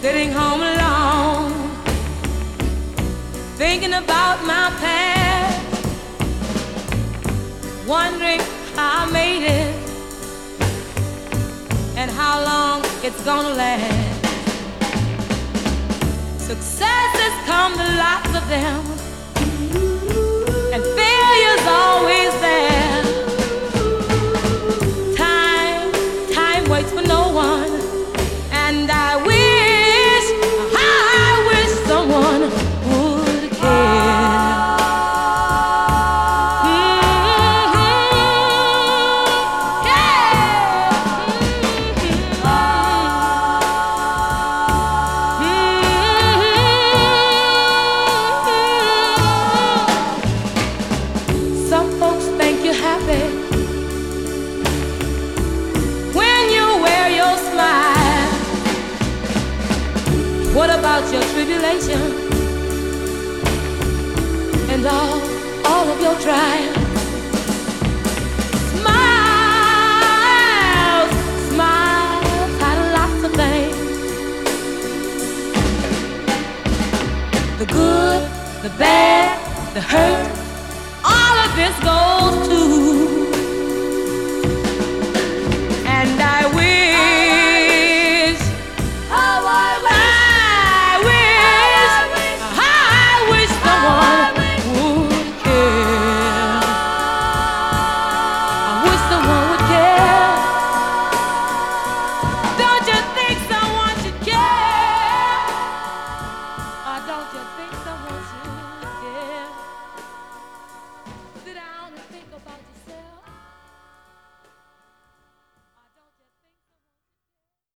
sitting home alone, thinking about my past, wondering how I made it and how long it's gonna last. Success has come to lots of them, and failure's always there. Time, time waits for no one. and all, all of your drive. Smiles, smiles, had of things. The good, the bad, the hurt, all of this goes to.